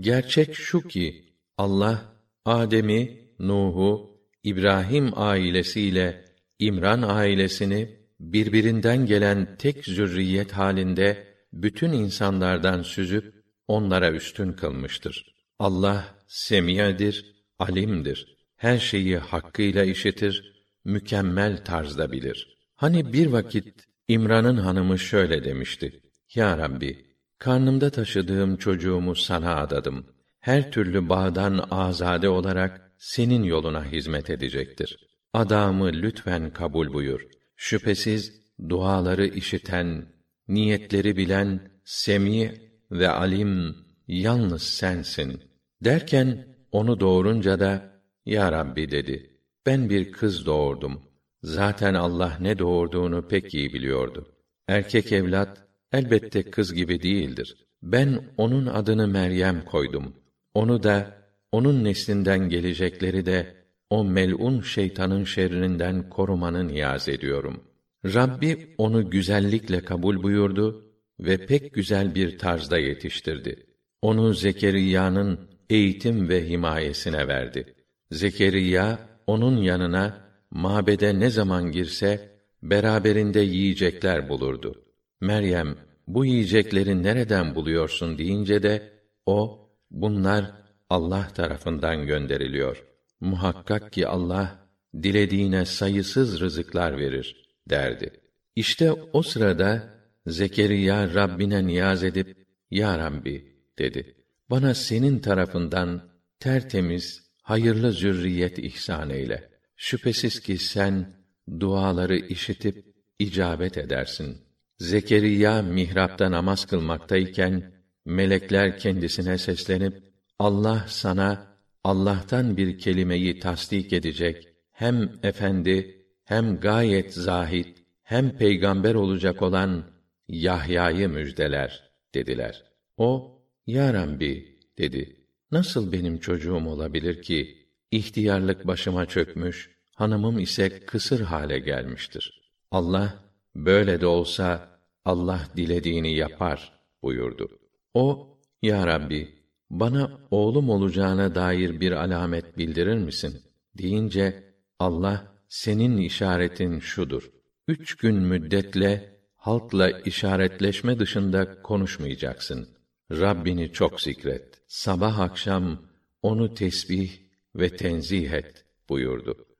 Gerçek şu ki Allah Adem'i, Nuh'u, İbrahim ailesiyle İmran ailesini birbirinden gelen tek zürriyet halinde bütün insanlardan süzüp onlara üstün kılmıştır. Allah semiyedir, alimdir. Her şeyi hakkıyla işitir, mükemmel tarzda bilir. Hani bir vakit İmran'ın hanımı şöyle demişti: Ya Rabbi, karnımda taşıdığım çocuğumu sana adadım. Her türlü bağdan azade olarak senin yoluna hizmet edecektir. Adamı lütfen kabul buyur. Şüphesiz duaları işiten, niyetleri bilen, semi ve alim yalnız sensin. Derken onu doğurunca da ya Rabbi dedi. Ben bir kız doğurdum. Zaten Allah ne doğurduğunu pek iyi biliyordu. Erkek evlat elbette kız gibi değildir. Ben onun adını Meryem koydum. Onu da onun neslinden gelecekleri de o melun şeytanın şerrinden korumanı niyaz ediyorum. Rabbi onu güzellikle kabul buyurdu ve pek güzel bir tarzda yetiştirdi. Onu Zekeriya'nın eğitim ve himayesine verdi. Zekeriya onun yanına mabede ne zaman girse beraberinde yiyecekler bulurdu. Meryem bu yiyecekleri nereden buluyorsun deyince de o bunlar Allah tarafından gönderiliyor. Muhakkak ki Allah dilediğine sayısız rızıklar verir derdi. İşte o sırada Zekeriya Rabbine niyaz edip Ya Rabbi dedi. Bana senin tarafından tertemiz, hayırlı zürriyet ihsan eyle. Şüphesiz ki sen duaları işitip icabet edersin. Zekeriya mihrapta namaz kılmaktayken melekler kendisine seslenip Allah sana Allah'tan bir kelimeyi tasdik edecek hem efendi hem gayet zahid hem peygamber olacak olan Yahya'yı müjdeler dediler. O, Ya Rabbi dedi. Nasıl benim çocuğum olabilir ki ihtiyarlık başıma çökmüş, hanımım ise kısır hale gelmiştir. Allah böyle de olsa Allah dilediğini yapar buyurdu. O, Ya Rabbi, bana oğlum olacağına dair bir alamet bildirir misin? deyince Allah senin işaretin şudur. Üç gün müddetle halkla işaretleşme dışında konuşmayacaksın. Rabbini çok zikret. Sabah akşam onu tesbih ve tenzih et buyurdu.